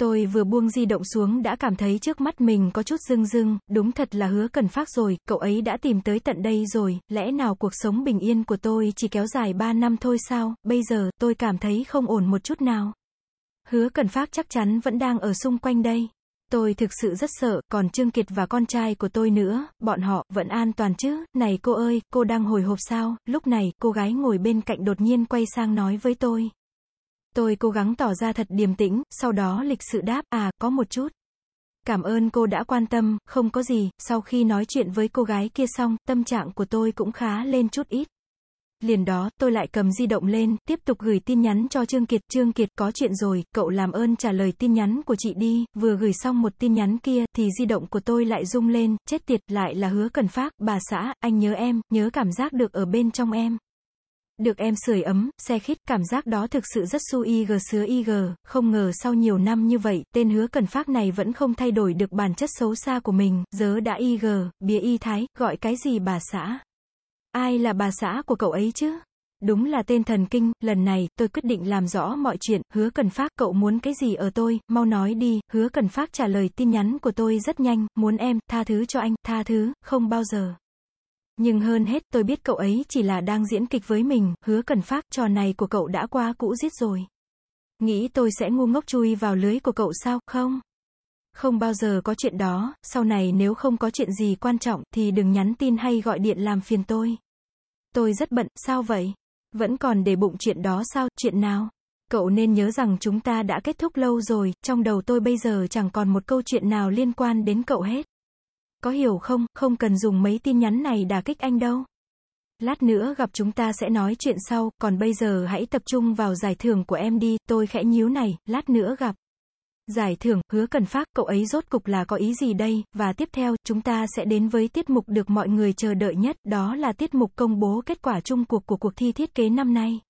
Tôi vừa buông di động xuống đã cảm thấy trước mắt mình có chút rưng rưng, đúng thật là hứa cần phát rồi, cậu ấy đã tìm tới tận đây rồi, lẽ nào cuộc sống bình yên của tôi chỉ kéo dài 3 năm thôi sao, bây giờ, tôi cảm thấy không ổn một chút nào. Hứa cần phát chắc chắn vẫn đang ở xung quanh đây. Tôi thực sự rất sợ, còn Trương Kiệt và con trai của tôi nữa, bọn họ, vẫn an toàn chứ, này cô ơi, cô đang hồi hộp sao, lúc này, cô gái ngồi bên cạnh đột nhiên quay sang nói với tôi. Tôi cố gắng tỏ ra thật điềm tĩnh, sau đó lịch sự đáp, à, có một chút. Cảm ơn cô đã quan tâm, không có gì, sau khi nói chuyện với cô gái kia xong, tâm trạng của tôi cũng khá lên chút ít. Liền đó, tôi lại cầm di động lên, tiếp tục gửi tin nhắn cho Trương Kiệt. Trương Kiệt, có chuyện rồi, cậu làm ơn trả lời tin nhắn của chị đi. Vừa gửi xong một tin nhắn kia, thì di động của tôi lại rung lên, chết tiệt, lại là hứa cần phát, bà xã, anh nhớ em, nhớ cảm giác được ở bên trong em. Được em sưởi ấm, xe khít, cảm giác đó thực sự rất su ig sứa ig, không ngờ sau nhiều năm như vậy, tên hứa cần phát này vẫn không thay đổi được bản chất xấu xa của mình, dớ đã ig, bia y thái, gọi cái gì bà xã. Ai là bà xã của cậu ấy chứ? Đúng là tên thần kinh, lần này, tôi quyết định làm rõ mọi chuyện, hứa cần phát, cậu muốn cái gì ở tôi, mau nói đi, hứa cần phát trả lời tin nhắn của tôi rất nhanh, muốn em, tha thứ cho anh, tha thứ, không bao giờ. Nhưng hơn hết tôi biết cậu ấy chỉ là đang diễn kịch với mình, hứa cần phát, trò này của cậu đã qua cũ giết rồi. Nghĩ tôi sẽ ngu ngốc chui vào lưới của cậu sao, không? Không bao giờ có chuyện đó, sau này nếu không có chuyện gì quan trọng, thì đừng nhắn tin hay gọi điện làm phiền tôi. Tôi rất bận, sao vậy? Vẫn còn để bụng chuyện đó sao, chuyện nào? Cậu nên nhớ rằng chúng ta đã kết thúc lâu rồi, trong đầu tôi bây giờ chẳng còn một câu chuyện nào liên quan đến cậu hết. Có hiểu không, không cần dùng mấy tin nhắn này đả kích anh đâu. Lát nữa gặp chúng ta sẽ nói chuyện sau, còn bây giờ hãy tập trung vào giải thưởng của em đi, tôi khẽ nhíu này, lát nữa gặp. Giải thưởng, hứa cần phát, cậu ấy rốt cục là có ý gì đây, và tiếp theo, chúng ta sẽ đến với tiết mục được mọi người chờ đợi nhất, đó là tiết mục công bố kết quả chung cuộc của cuộc thi thiết kế năm nay.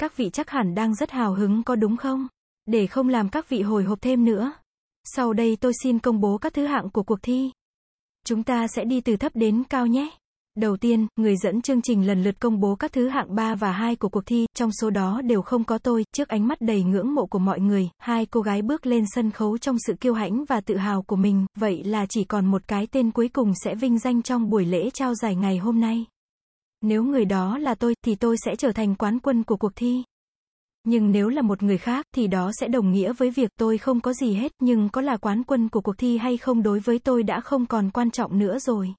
Các vị chắc hẳn đang rất hào hứng có đúng không? Để không làm các vị hồi hộp thêm nữa. Sau đây tôi xin công bố các thứ hạng của cuộc thi. Chúng ta sẽ đi từ thấp đến cao nhé. Đầu tiên, người dẫn chương trình lần lượt công bố các thứ hạng 3 và 2 của cuộc thi, trong số đó đều không có tôi, trước ánh mắt đầy ngưỡng mộ của mọi người, hai cô gái bước lên sân khấu trong sự kiêu hãnh và tự hào của mình, vậy là chỉ còn một cái tên cuối cùng sẽ vinh danh trong buổi lễ trao giải ngày hôm nay. Nếu người đó là tôi, thì tôi sẽ trở thành quán quân của cuộc thi. Nhưng nếu là một người khác, thì đó sẽ đồng nghĩa với việc tôi không có gì hết, nhưng có là quán quân của cuộc thi hay không đối với tôi đã không còn quan trọng nữa rồi.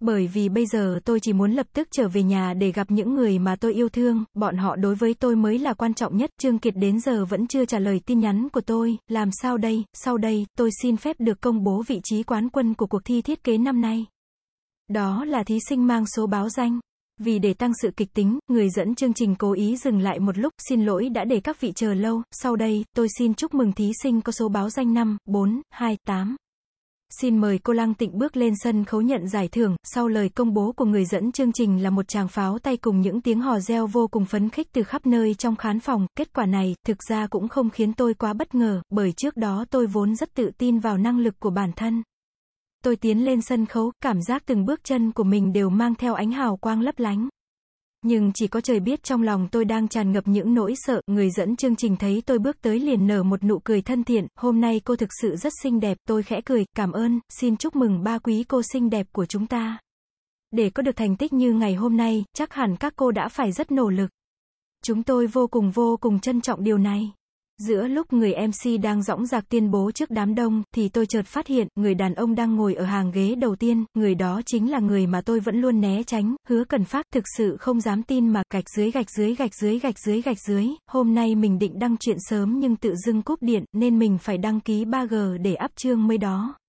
Bởi vì bây giờ tôi chỉ muốn lập tức trở về nhà để gặp những người mà tôi yêu thương, bọn họ đối với tôi mới là quan trọng nhất. Trương Kiệt đến giờ vẫn chưa trả lời tin nhắn của tôi, làm sao đây, sau đây, tôi xin phép được công bố vị trí quán quân của cuộc thi thiết kế năm nay. Đó là thí sinh mang số báo danh. Vì để tăng sự kịch tính, người dẫn chương trình cố ý dừng lại một lúc, xin lỗi đã để các vị chờ lâu, sau đây, tôi xin chúc mừng thí sinh có số báo danh 5, 4, 2, 8. Xin mời cô Lăng Tịnh bước lên sân khấu nhận giải thưởng, sau lời công bố của người dẫn chương trình là một tràng pháo tay cùng những tiếng hò reo vô cùng phấn khích từ khắp nơi trong khán phòng, kết quả này, thực ra cũng không khiến tôi quá bất ngờ, bởi trước đó tôi vốn rất tự tin vào năng lực của bản thân. Tôi tiến lên sân khấu, cảm giác từng bước chân của mình đều mang theo ánh hào quang lấp lánh. Nhưng chỉ có trời biết trong lòng tôi đang tràn ngập những nỗi sợ, người dẫn chương trình thấy tôi bước tới liền nở một nụ cười thân thiện, hôm nay cô thực sự rất xinh đẹp, tôi khẽ cười, cảm ơn, xin chúc mừng ba quý cô xinh đẹp của chúng ta. Để có được thành tích như ngày hôm nay, chắc hẳn các cô đã phải rất nỗ lực. Chúng tôi vô cùng vô cùng trân trọng điều này. Giữa lúc người MC đang dõng dạc tuyên bố trước đám đông, thì tôi chợt phát hiện, người đàn ông đang ngồi ở hàng ghế đầu tiên, người đó chính là người mà tôi vẫn luôn né tránh, hứa cần phát, thực sự không dám tin mà, gạch dưới gạch dưới gạch dưới gạch dưới gạch dưới, hôm nay mình định đăng chuyện sớm nhưng tự dưng cúp điện, nên mình phải đăng ký 3G để áp trương mới đó.